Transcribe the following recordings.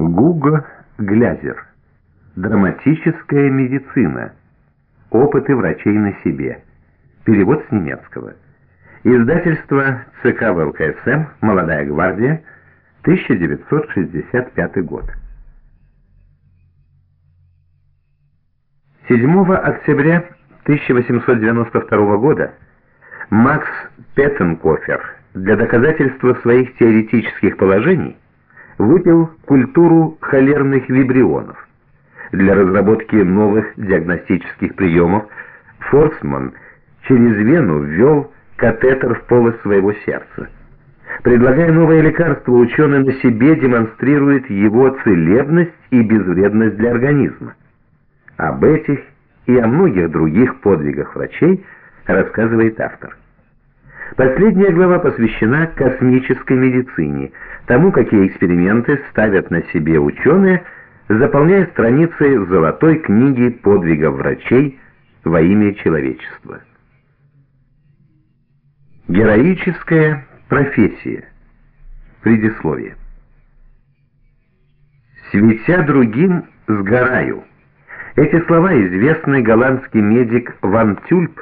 Гуго Глязер. Драматическая медицина. Опыты врачей на себе. Перевод с немецкого. Издательство ЦК ВЛКСМ «Молодая гвардия», 1965 год. 7 октября 1892 года Макс Петтенкофер для доказательства своих теоретических положений выпил культуру холерных вибрионов. Для разработки новых диагностических приемов Форсман через вену ввел катетер в полость своего сердца. Предлагая новое лекарство, ученый на себе демонстрирует его целебность и безвредность для организма. Об этих и о многих других подвигах врачей рассказывает автор. Последняя глава посвящена космической медицине, тому, какие эксперименты ставят на себе ученые, заполняя страницы золотой книги подвигов врачей во имя человечества. Героическая профессия. Предисловие. «Светя другим, сгораю». Эти слова известный голландский медик Ван Тюльп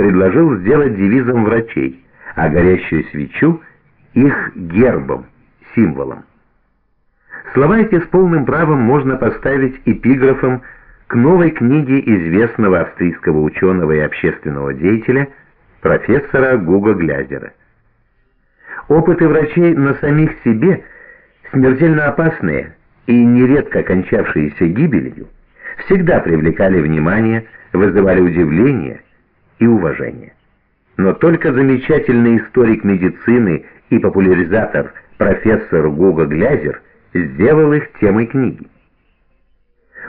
предложил сделать девизом врачей, а горящую свечу — их гербом, символом. Слова эти с полным правом можно поставить эпиграфом к новой книге известного австрийского ученого и общественного деятеля профессора Гуга Глязера. Опыты врачей на самих себе, смертельно опасные и нередко кончавшиеся гибелью, всегда привлекали внимание, вызывали удивление и уважение. Но только замечательный историк медицины и популяризатор профессор Гуга Глязер сделал их темой книги.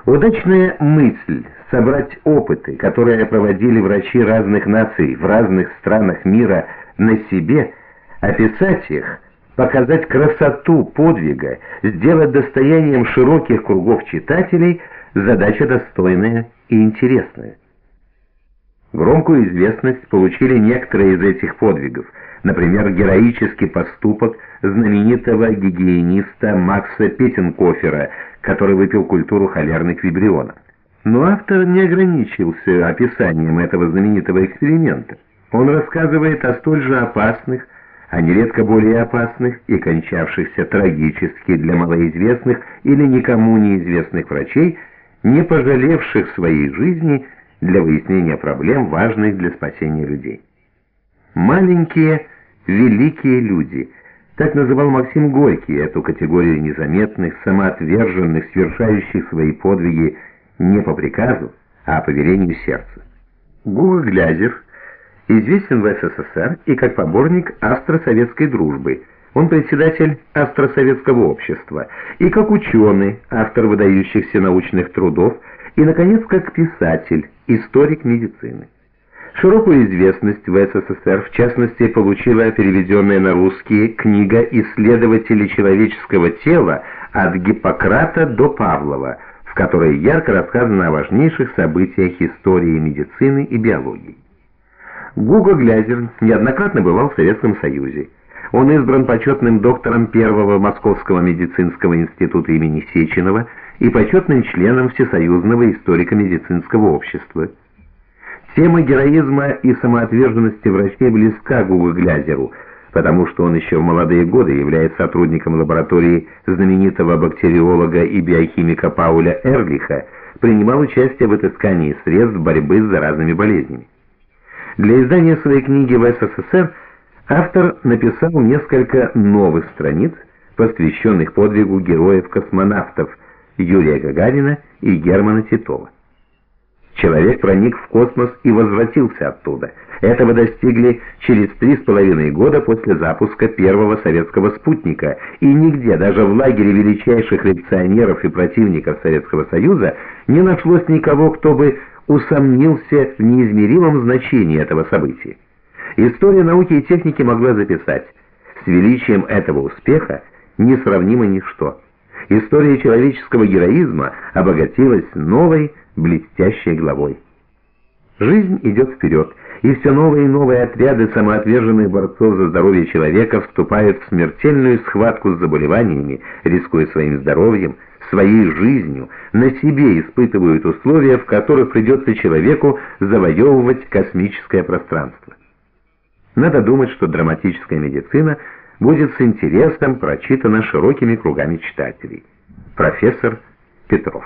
Удачная мысль собрать опыты, которые проводили врачи разных наций в разных странах мира на себе, описать их, показать красоту подвига, сделать достоянием широких кругов читателей – задача достойная и интересная. Громкую известность получили некоторые из этих подвигов, например, героический поступок знаменитого гигиениста Макса Петенкофера, который выпил культуру холерных вибрионов. Но автор не ограничился описанием этого знаменитого эксперимента. Он рассказывает о столь же опасных, а нередко более опасных и кончавшихся трагически для малоизвестных или никому неизвестных врачей не пожалевших своей жизни для выяснения проблем, важных для спасения людей. Маленькие, великие люди – так называл Максим Горький эту категорию незаметных, самоотверженных, совершающих свои подвиги не по приказу, а по велению сердца. Гуга Глязер известен в СССР и как поборник австро-советской дружбы – он председатель Австросоветского общества, и как ученый, автор выдающихся научных трудов, и, наконец, как писатель, историк медицины. Широкую известность в СССР, в частности, получила переведенная на русский книга «Исследователи человеческого тела» от Гиппократа до Павлова, в которой ярко рассказано о важнейших событиях истории медицины и биологии. Гуго Глязер неоднократно бывал в Советском Союзе. Он избран почетным доктором Первого Московского медицинского института имени Сеченова и почетным членом Всесоюзного историко-медицинского общества. Тема героизма и самоотверженности врачей близка Гугу Глязеру, потому что он еще в молодые годы является сотрудником лаборатории знаменитого бактериолога и биохимика Пауля Эрлиха, принимал участие в отыскании средств борьбы с заразными болезнями. Для издания своей книги в СССР Автор написал несколько новых страниц, посвященных подвигу героев-космонавтов Юрия Гагарина и Германа Титова. Человек проник в космос и возвратился оттуда. Этого достигли через три с половиной года после запуска первого советского спутника, и нигде, даже в лагере величайших реакционеров и противников Советского Союза, не нашлось никого, кто бы усомнился в неизмеримом значении этого события. История науки и техники могла записать, с величием этого успеха несравнимо ничто. История человеческого героизма обогатилась новой блестящей главой. Жизнь идет вперед, и все новые и новые отряды самоотверженных борцов за здоровье человека вступают в смертельную схватку с заболеваниями, рискуя своим здоровьем, своей жизнью, на себе испытывают условия, в которых придется человеку завоевывать космическое пространство. Надо думать, что драматическая медицина будет с интересом прочитана широкими кругами читателей. Профессор Петров